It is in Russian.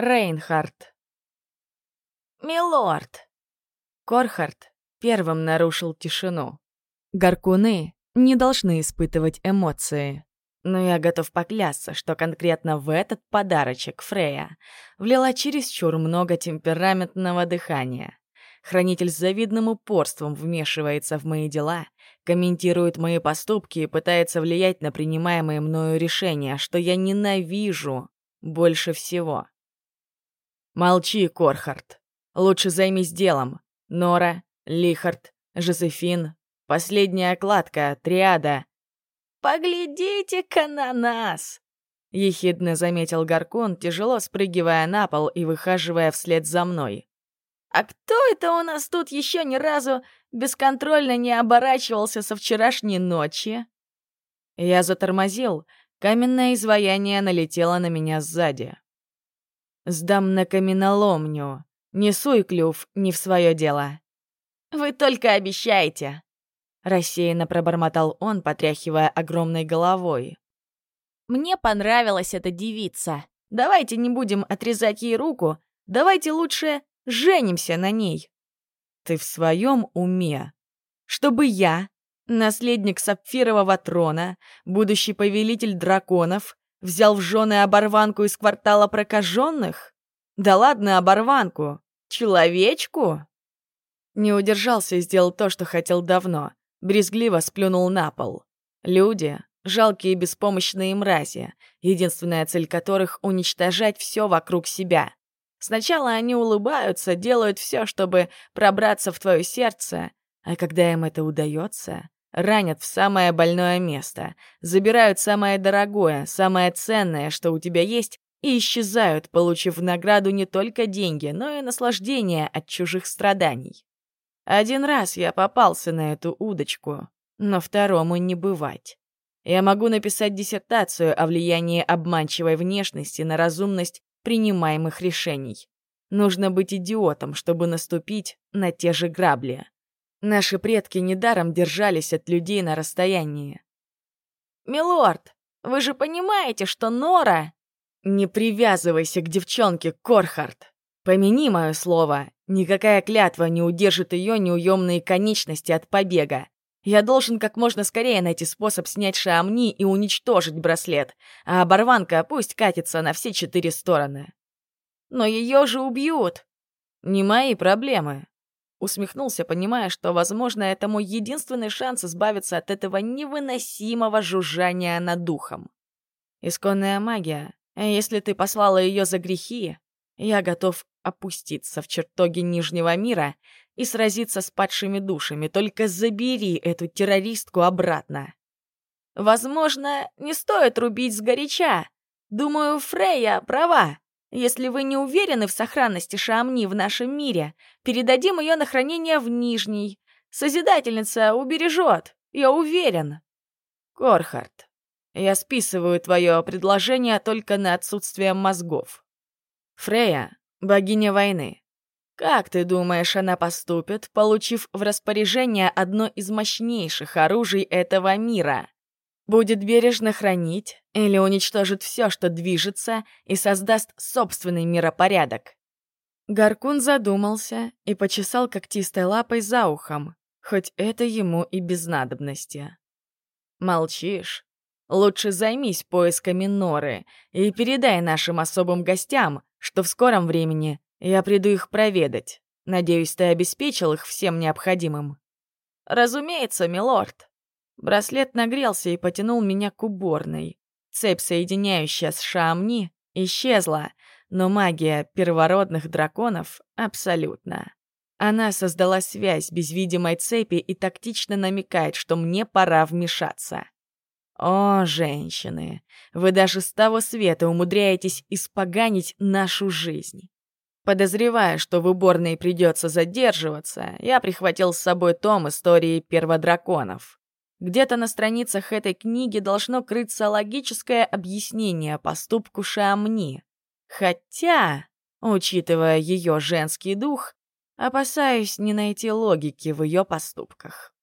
Рейнхард. «Милорд!» Корхард первым нарушил тишину. Гаркуны не должны испытывать эмоции. Но я готов поклясться, что конкретно в этот подарочек Фрея влила чересчур много темпераментного дыхания. Хранитель с завидным упорством вмешивается в мои дела, комментирует мои поступки и пытается влиять на принимаемые мною решения, что я ненавижу больше всего. Молчи, Корхард. Лучше займись делом. Нора, Лихард, Жозефин, последняя кладка, триада. «Поглядите-ка на нас!» — ехидно заметил Гаркон, тяжело спрыгивая на пол и выхаживая вслед за мной. А кто это у нас тут еще ни разу бесконтрольно не оборачивался со вчерашней ночи? Я затормозил, каменное изваяние налетело на меня сзади. «Сдам на каменоломню. Не суй клюв не в свое дело». «Вы только обещайте!» Рассеянно пробормотал он, потряхивая огромной головой. «Мне понравилась эта девица. Давайте не будем отрезать ей руку. Давайте лучше Женимся на ней. Ты в своем уме? Чтобы я, наследник сапфирового трона, будущий повелитель драконов, взял в жены оборванку из квартала прокаженных? Да ладно оборванку, человечку? Не удержался и сделал то, что хотел давно. Брезгливо сплюнул на пол. Люди — жалкие беспомощные мрази, единственная цель которых — уничтожать все вокруг себя. Сначала они улыбаются, делают все, чтобы пробраться в твое сердце, а когда им это удается, ранят в самое больное место, забирают самое дорогое, самое ценное, что у тебя есть, и исчезают, получив в награду не только деньги, но и наслаждение от чужих страданий. Один раз я попался на эту удочку, но второму не бывать. Я могу написать диссертацию о влиянии обманчивой внешности на разумность принимаемых решений. Нужно быть идиотом, чтобы наступить на те же грабли. Наши предки недаром держались от людей на расстоянии. «Милорд, вы же понимаете, что Нора...» «Не привязывайся к девчонке, Корхард. Помяни мое слово. Никакая клятва не удержит ее неуемные конечности от побега. Я должен как можно скорее найти способ снять Шаамни и уничтожить браслет, а оборванка пусть катится на все четыре стороны. Но ее же убьют. Не мои проблемы. Усмехнулся, понимая, что, возможно, это мой единственный шанс избавиться от этого невыносимого жужжания над духом. Исконная магия. Если ты послала ее за грехи, я готов опуститься в чертоги Нижнего мира и сразиться с падшими душами. Только забери эту террористку обратно. Возможно, не стоит рубить сгоряча. Думаю, Фрейя права. Если вы не уверены в сохранности Шамни в нашем мире, передадим ее на хранение в Нижний. Созидательница убережет, я уверен. Корхард, я списываю твое предложение только на отсутствие мозгов. Фрея — богиня войны. Как ты думаешь, она поступит, получив в распоряжение одно из мощнейших оружий этого мира? Будет бережно хранить или уничтожит все, что движется, и создаст собственный миропорядок? Гаркун задумался и почесал когтистой лапой за ухом, хоть это ему и без надобности. «Молчишь? Лучше займись поисками Норы и передай нашим особым гостям, что в скором времени я приду их проведать. Надеюсь, ты обеспечил их всем необходимым. Разумеется, милорд. Браслет нагрелся и потянул меня к уборной. Цепь, соединяющая с Шамни, исчезла, но магия первородных драконов — абсолютно. Она создала связь без видимой цепи и тактично намекает, что мне пора вмешаться. О, женщины, вы даже с того света умудряетесь испоганить нашу жизнь. Подозревая, что в уборной придется задерживаться, я прихватил с собой том истории перводраконов. Где-то на страницах этой книги должно крыться логическое объяснение поступку Шамни. Хотя, учитывая ее женский дух, опасаюсь не найти логики в ее поступках.